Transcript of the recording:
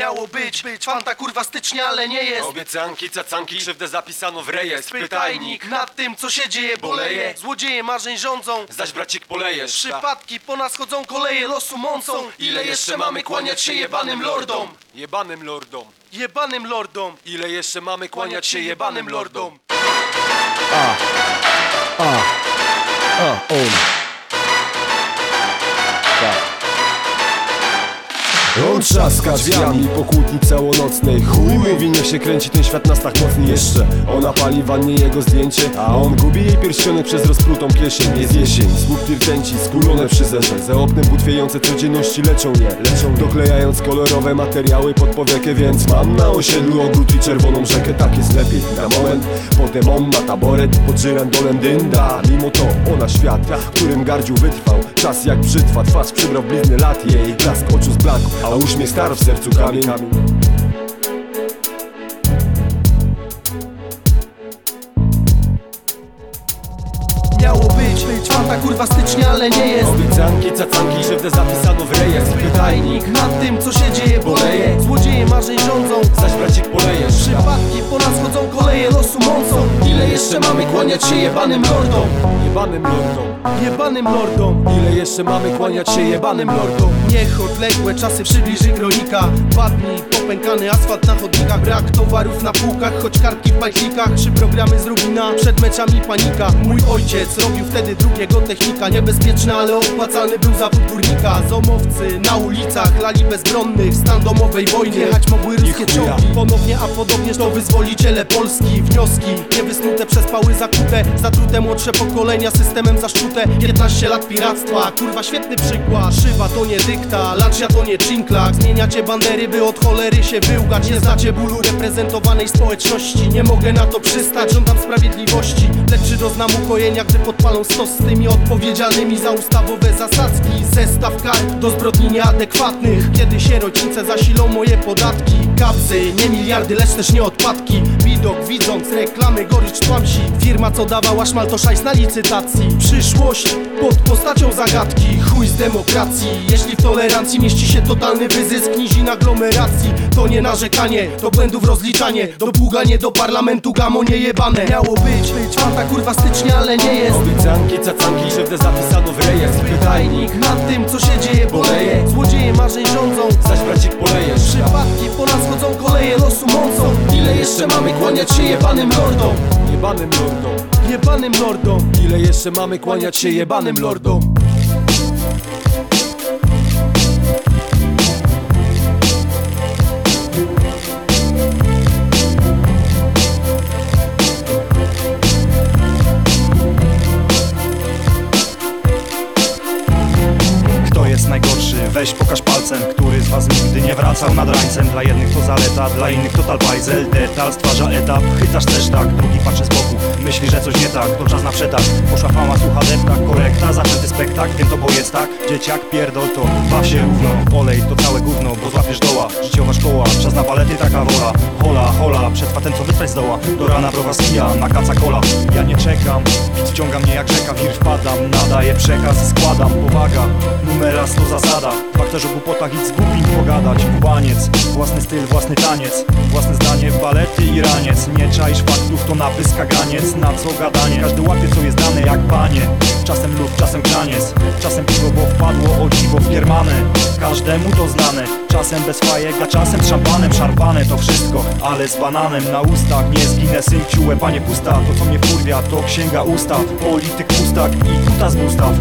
Miało być, być Fanta kurwa stycznia, ale nie jest. Obiecanki, cacanki, krzywdę zapisano w rejestr. Pytajnik nad tym co się dzieje boleje. Złodzieje marzeń rządzą. Zaś bracik polejesz Przypadki po nas chodzą koleje losu mącą. Ile jeszcze mamy kłaniać się jebanym lordom? Jebanym lordom. Jebanym lordom. Ile jeszcze mamy kłaniać się jebanym lordom? A, on. On trzaska drzwiami po kłótni całonocnej. Chuj mówi, niech się kręci ten świat nas tak mocny jeszcze. Ona pali wannie jego zdjęcie A on gubi jej pierścionek przez rozprutą kieszeń. Jest jesień, słupki rtęci skulone przy zerze Za oknem butwiejące codzienności leczą je leczą Doklejając kolorowe materiały pod powiekę Więc mam na osiedlu ogród i czerwoną rzekę. Tak jest lepiej na moment. Potem on ma taboret pod żyrandolem dynda. Mimo to ona świat, którym gardził wytrwał. Czas jak brzytwa, twarz przybrał blizny lat Jej. Blask oczu zbladł, A už mi star v sercu kamień Fanta kurwa stycznia, ale nie jest. Obiecanki, cacanki, krzywdę zapisano w rejestr. Pytajnik nad tym co się dzieje boleje. Złodzieje marzeń rządzą. Zaś bracik polejesz Przypadki po nas chodzą koleje losu mącą. Ile jeszcze mamy kłaniać się jebanym lordom? Jebanym lordom. Jebanym lordom. Ile jeszcze mamy kłaniać się jebanym lordom? Niech odległe czasy przybliży kronika. Dwa dni, popękany asfalt na chodnikach. Brak towarów na półkach, choć kartki w pajklikach Trzy programy z Rubina, przed meczami panika. Mój ojciec robił wtedy drugiego technika. Niebezpieczny, ale opłacalny był zawód górnika Zomowcy na ulicach lali bezbronnych. Stan domowej wojny, jechać mogły ruskie czołgi Ponownie, a podobnież to wyzwoliciele Polski. Wnioski, niewysnute przez pały zakute. Zatrute młodsze pokolenia systemem zaszczute. 15 lat piractwa, kurwa świetny przykład. Szyba to nie dykta, lancia to nie cinklak Zmieniacie bandery, by od cholery się wyłgać Nie znacie bólu reprezentowanej społeczności. Nie mogę na to przystać, żądam sprawiedliwości. Lecz czy doznam ukojenia, gdy podpalą stos z tymi odpowiedzialnymi za ustawowe zasadzki? Zestaw kar do zbrodni nieadekwatnych. Kiedy się rodzice zasilą moje podatki? Kapsy, nie miliardy, lecz też nie odpadki Widok widząc reklamy gorycz tłamsi Firma co dawała szmal to szajs na licytacji. Przyszłość pod postacią zagadki Chuj z demokracji. Jeśli w tolerancji mieści się totalny wyzysk Nizin aglomeracji To nie narzekanie, to błędów rozliczanie. Dopługanie do parlamentu gamonie jebane. Miało być, być kurwa stycznia, ale nie jest. Obiecanki, cacanki, krzywdę zapisano w rejestr. Pytajnik nad tym co się dzieje boleje jeszcze mamy kłaniać się jebanym lordom. Jebanym lordom. Jebanym lordom. Ile jeszcze mamy kłaniać się jebanym lordom? Kto jest najgorszy? Weź pokaż palcem Który was nigdy nie wracał nad rańcem. Dla jednych to zaleta, dla innych total bajzel Detal stwarza etap, chytasz też tak. Drugi patrzy z boku, myśli, że coś nie tak. To czas na przetarg, poszła fama, słucha deptak Korekta, zaczęty spektakl, wiem to bo jest tak. Dzieciak, pierdol to, baw się równo. Olej to całe gówno, bo złapiesz doła. Życiowa szkoła, czas na balety, taka wola. Hola, hola, przetrwa ten co wytrwać zdoła. Do rana browa skija, na kaca kola. Ja nie czekam, widz wciąga mnie jak rzeka. Wir wpadam, nadaję przekaz, składam. Powaga, numer raz to zasada. W aktorze głupotach z pogadać Łaniec, własny styl, własny taniec. Własne zdanie, balety i raniec. Nie czaisz faktów, to napyska graniec Na co gadanie, każdy łapie co jest dane jak panie. Czasem lub czasem graniec Czasem piwo, bo wpadło o dziwo w Giermany Każdemu to znane. Czasem bez fajek, a czasem z szampanem. Szarpane to wszystko, ale z bananem. Na ustach Nie zginę synciu, łepanie pusta. To co mnie wkurwia, to księga ustaw Polityk pustak i kuta z ustaw